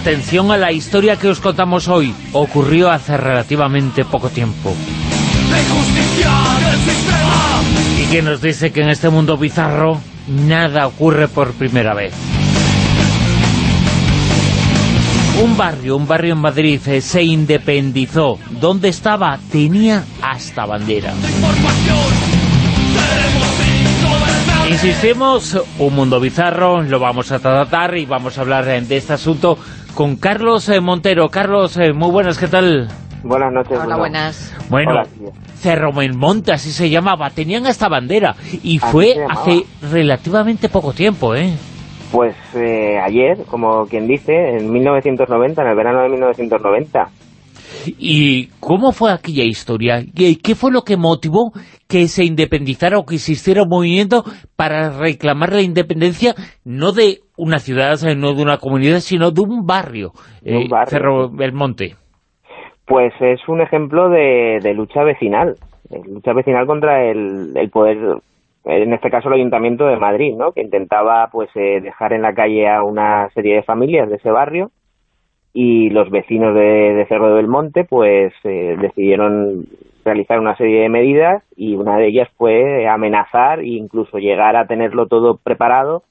Atención a la historia que os contamos hoy. Ocurrió hace relativamente poco tiempo. Y que nos dice que en este mundo bizarro nada ocurre por primera vez. Un barrio, un barrio en Madrid eh, se independizó. ¿Dónde estaba? Tenía hasta bandera. Insistimos, un mundo bizarro, lo vamos a tratar y vamos a hablar eh, de este asunto con Carlos eh, Montero. Carlos, muy buenas, ¿qué tal? Buenas noches. Hola, buenas. Bueno, Cerro Belmonte, así se llamaba, tenían hasta bandera y fue hace relativamente poco tiempo, ¿eh? Pues eh, ayer, como quien dice, en 1990, en el verano de 1990. ¿Y cómo fue aquella historia? ¿Qué fue lo que motivó que se independizara o que existiera un movimiento para reclamar la independencia no de una ciudad, no de una comunidad, sino de un barrio, eh, Cerro Belmonte? Pues es un ejemplo de, lucha vecinal, lucha vecinal contra el, el poder en este caso el Ayuntamiento de Madrid, ¿no? que intentaba pues eh, dejar en la calle a una serie de familias de ese barrio y los vecinos de, Cerro del Monte pues eh, decidieron realizar una serie de medidas y una de ellas fue amenazar e incluso llegar a tenerlo todo preparado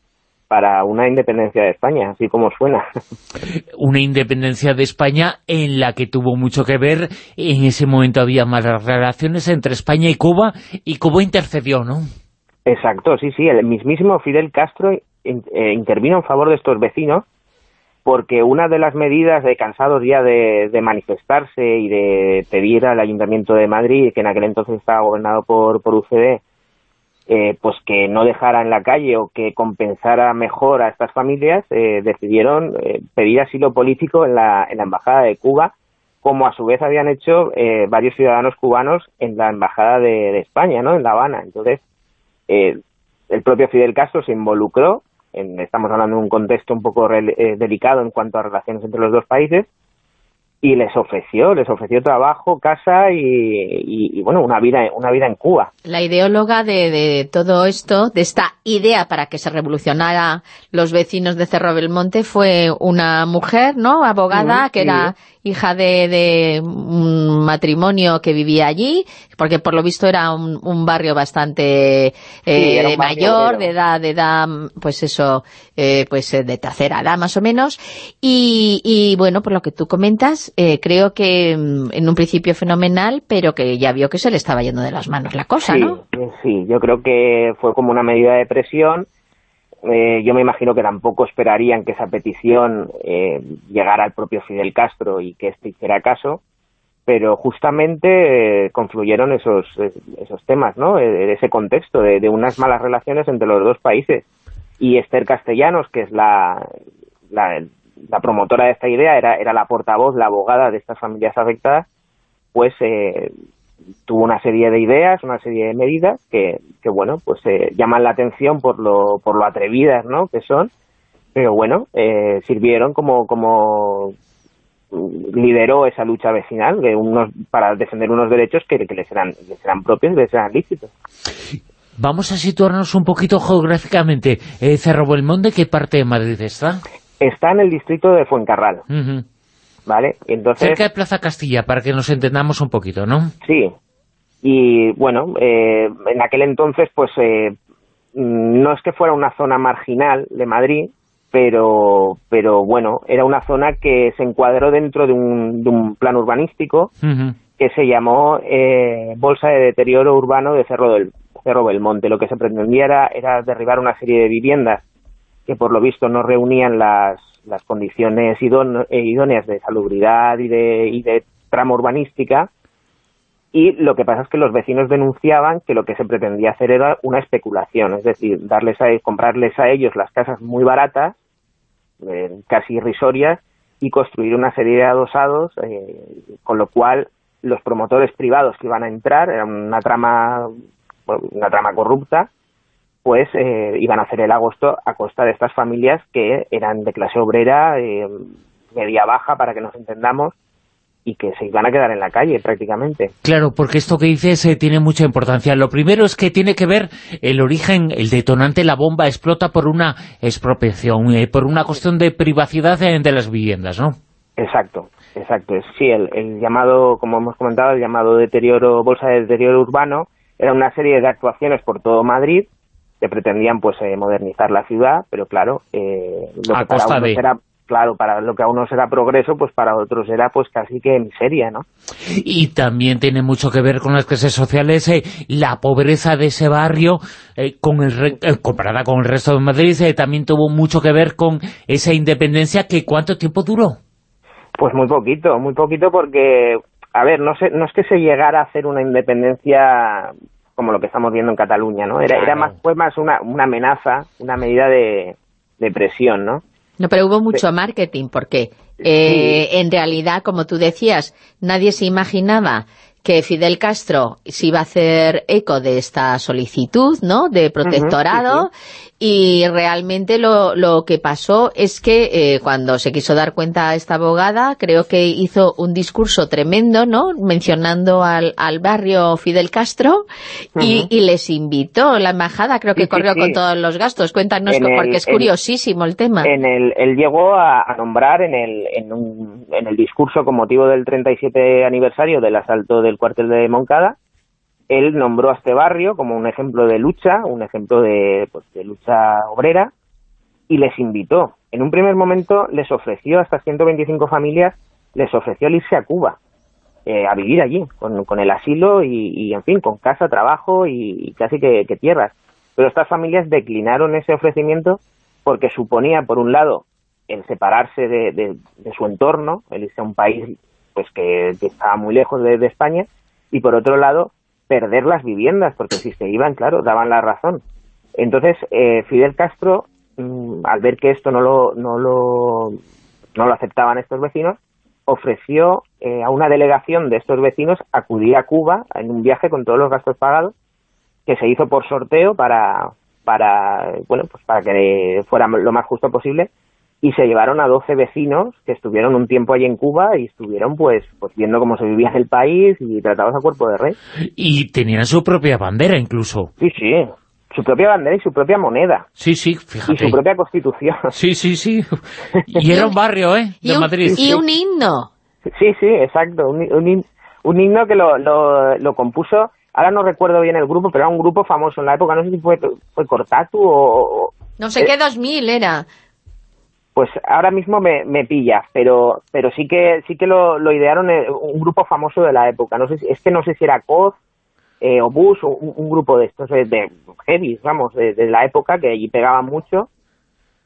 para una independencia de España, así como suena. Una independencia de España en la que tuvo mucho que ver, en ese momento había malas relaciones entre España y Cuba, y Cuba intercedió, ¿no? Exacto, sí, sí, el mismísimo Fidel Castro eh, intervino en favor de estos vecinos porque una de las medidas de cansados ya de, manifestarse y de pedir al Ayuntamiento de Madrid, que en aquel entonces estaba gobernado por, por UCD, eh, pues que no dejara en la calle o que compensara mejor a estas familias, eh, decidieron pedir asilo político en la, en la Embajada de Cuba, como a su vez habían hecho varios ciudadanos cubanos en la Embajada de, de España, ¿no?, en La Habana. Entonces, eh, el propio Fidel Castro se involucró, en, estamos hablando de un contexto un poco eh, delicado en cuanto a relaciones entre los dos países, y les ofreció, les ofreció trabajo, casa y, bueno, una vida, una vida en Cuba. La ideóloga de, todo esto, de esta idea para que se revolucionara los vecinos de Cerro Belmonte fue una mujer, ¿no?, abogada, que era hija de, un matrimonio que vivía allí, porque por lo visto era un, barrio bastante eh, mayor, de edad, de edad, pues eso, eh, pues eh, de tercera edad más o menos, y, bueno, por lo que tú comentas, creo que mm, en un principio fenomenal, pero que ya vio que se le estaba yendo de las manos la cosa, ¿no? Sí, yo creo que fue como una medida de presión, eh, yo me imagino que tampoco esperarían que esa petición eh, llegara al propio Fidel Castro y que éste hiciera caso, pero justamente eh, confluyeron esos, esos temas, ¿no? ese contexto de, unas malas relaciones entre los dos países. Y Esther Castellanos, que es la, la, la promotora de esta idea, era, era la portavoz, la abogada de estas familias afectadas, pues eh, tuvo una serie de ideas, una serie de medidas que, bueno, pues eh, llaman la atención por lo, por lo atrevidas, ¿no?, que son, pero bueno, eh, sirvieron como, como lideró esa lucha vecinal de unos, para defender unos derechos que, que les, eran, les eran propios y les eran lícitos. Vamos a situarnos un poquito geográficamente. Eh, Cerro Belmonte, ¿qué parte de Madrid está? Está en el distrito de Fuencarral. ¿vale? Entonces, Cerca de Plaza Castilla, para que nos entendamos un poquito, ¿no? Sí, y bueno, eh, en aquel entonces, pues eh, no es que fuera una zona marginal de Madrid, pero, pero bueno, era una zona que se encuadró dentro de un, de un plan urbanístico que se llamó eh, Bolsa de Deterioro Urbano de Cerro, del, Cerro Belmonte. Lo que se pretendía era, era derribar una serie de viviendas que por lo visto no reunían las, las condiciones eh, idóneas de salubridad y de, y de trama urbanística. Y lo que pasa es que los vecinos denunciaban que lo que se pretendía hacer era una especulación, es decir, darles a, comprarles a ellos las casas muy baratas, eh, casi irrisorias, y construir una serie de adosados, eh, con lo cual los promotores privados que iban a entrar, era una trama, una trama corrupta, pues eh, iban a hacer el agosto a costa de estas familias que eran de clase obrera, eh, media baja, para que nos entendamos, y que se iban a quedar en la calle prácticamente. Claro, porque esto que dices eh, tiene mucha importancia. Lo primero es que tiene que ver el origen, el detonante, la bomba explota por una expropiación, eh, por una cuestión de privacidad eh, de las viviendas, ¿no? Exacto, exacto. Sí, el, el llamado, como hemos comentado, el llamado deterioro, bolsa de deterioro urbano, era una serie de actuaciones por todo Madrid que pretendían pues modernizar la ciudad, pero claro, lo a costa de claro, para lo que a unos era progreso, pues para otros era pues casi que miseria, ¿no? Y también tiene mucho que ver con las clases sociales, eh, la pobreza de ese barrio, eh, con el eh, comparada con el resto de Madrid, también tuvo mucho que ver con esa independencia que ¿cuánto tiempo duró? Pues muy poquito, muy poquito porque, a ver, no, sé, no es que se llegara a hacer una independencia como lo que estamos viendo en Cataluña, ¿no? Era, era más, fue más una, una amenaza, una medida de, de presión, ¿no? No, pero hubo mucho marketing, porque eh, en realidad, como tú decías, nadie se imaginaba que Fidel Castro se iba a hacer eco de esta solicitud, ¿no?, de protectorado, y realmente lo, lo que pasó es que eh, cuando se quiso dar cuenta esta abogada, creo que hizo un discurso tremendo, ¿no?, mencionando al, al barrio Fidel Castro, y, y, les invitó, la embajada creo que corrió con todos los gastos, cuéntanos, porque es curiosísimo el tema. En el, él llegó a, a nombrar en el, en, un, en el discurso con motivo del 37 aniversario del asalto del cuartel de Moncada, él nombró a este barrio como un ejemplo de lucha, un ejemplo de, pues, de lucha obrera, y les invitó. En un primer momento les ofreció a estas 125 familias, les ofreció el irse a Cuba, eh, a vivir allí, con, el asilo y, en fin, con casa, trabajo y, casi que, tierras. Pero estas familias declinaron ese ofrecimiento porque suponía, por un lado, el separarse de, de su entorno, el irse a un país pues que, estaba muy lejos de, de España, y por otro lado, perder las viviendas, porque si se iban, claro, daban la razón. Entonces, eh, Fidel Castro, mm, al ver que esto no lo, no lo, no lo aceptaban estos vecinos, ofreció eh, a una delegación de estos vecinos acudir a Cuba en un viaje con todos los gastos pagados, que se hizo por sorteo para, para, bueno, pues para que fuera lo más justo posible, y se llevaron a 12 vecinos que estuvieron un tiempo allí en Cuba y estuvieron pues pues viendo cómo se vivía en el país y tratados a cuerpo de rey. Y tenían su propia bandera incluso. Sí, sí, su propia bandera y su propia moneda. Sí, sí, fíjate. Y su propia constitución. Sí, sí, sí. Y era un barrio, ¿eh? De y un, Madrid. Y un himno. Sí, sí, exacto. Un, un, un himno que lo, lo, lo, compuso, ahora no recuerdo bien el grupo, pero era un grupo famoso en la época, no sé si fue, fue Cortatu o... No sé eh, qué 2000 era pues ahora mismo me, me pilla, pero pero sí que sí que lo, lo, idearon eh, un grupo famoso de la época. No sé si, es que no sé si era Coz eh, o Bush o un, grupo de estos eh, de heavy, vamos, de, de, la época que allí pegaban mucho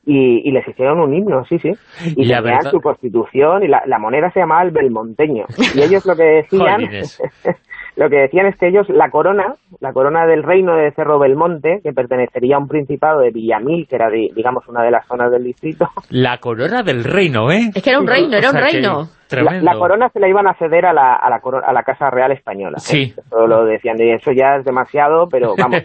y, y les hicieron un himno, sí, sí. Y, tenían verdad... su constitución y la, la, moneda se llamaba el Belmonteño. Y ellos lo que decían lo que decían es que ellos, la corona, la corona del reino de Cerro Belmonte, que pertenecería a un principado de Villamil, que era, de, digamos, una de las zonas del distrito. La corona del reino, ¿eh? Es que era un reino, era un reino. La, la, corona se la iban a ceder a la, a la, a la Casa Real Española. Sí. ¿eh? Eso lo decían, y eso ya es demasiado, pero vamos.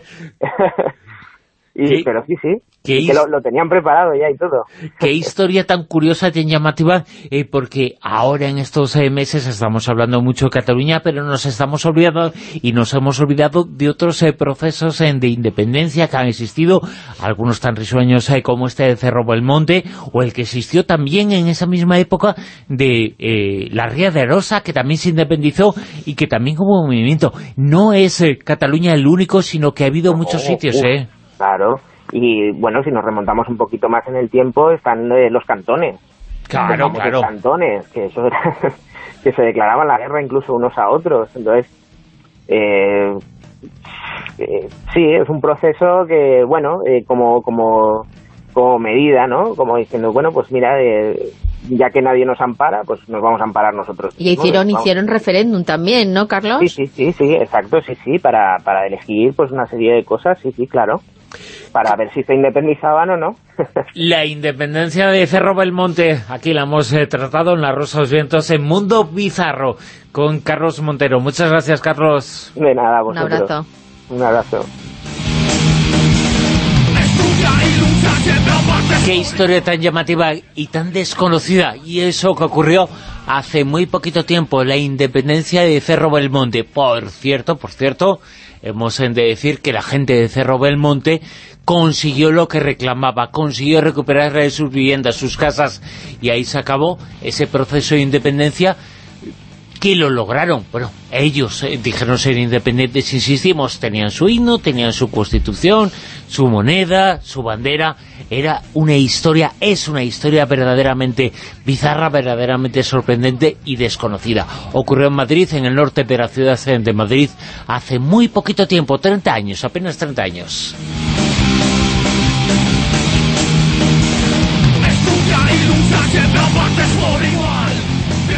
Y, pero sí, sí. Que lo, lo, tenían preparado ya y todo. Qué historia tan curiosa, tan llamativa, eh, porque ahora en estos eh, meses estamos hablando mucho de Cataluña, pero nos estamos olvidando y nos hemos olvidado de otros eh, procesos de independencia que han existido, algunos tan risueños como este de Cerro Belmonte, o el que existió también en esa misma época de la Ría de Arosa, que también se independizó y que también hubo un movimiento. No es Cataluña el único, sino que ha habido muchos sitios, ¿eh? Claro, y bueno, si nos remontamos un poquito más en el tiempo, están eh, los cantones. Claro, claro. cantones, que eso era, que se declaraban la guerra incluso unos a otros. Entonces, eh, eh, sí, es un proceso que, bueno, eh, como, como, como medida, ¿no? Como diciendo, bueno, pues mira, eh, ya que nadie nos ampara, pues nos vamos a amparar nosotros. Y hicieron, ¿no? hicieron referéndum también, ¿no, Carlos? Sí, sí, sí, sí, exacto, sí, sí, para, para elegir pues una serie de cosas, sí, sí, claro para ver si se independizaban o no. la independencia de Cerro Belmonte, aquí la hemos eh, tratado en La Rosa de los Vientos, en Mundo Bizarro, con Carlos Montero. Muchas gracias, Carlos. De nada, Un abrazo. Un abrazo. Qué historia tan llamativa y tan desconocida. Y eso que ocurrió hace muy poquito tiempo la independencia de Cerro Belmonte. Por cierto, por cierto, hemos de decir que la gente de Cerro Belmonte consiguió lo que reclamaba, consiguió recuperar sus viviendas, sus casas, y ahí se acabó ese proceso de independencia que lo lograron. Bueno, ellos eh, dijeron ser independientes, insistimos, tenían su himno, tenían su constitución, su moneda, su bandera. Era una historia, es una historia verdaderamente bizarra, verdaderamente sorprendente y desconocida. Ocurrió en Madrid, en el norte de la ciudad de Madrid, hace muy poquito tiempo, 30 años, apenas 30 años.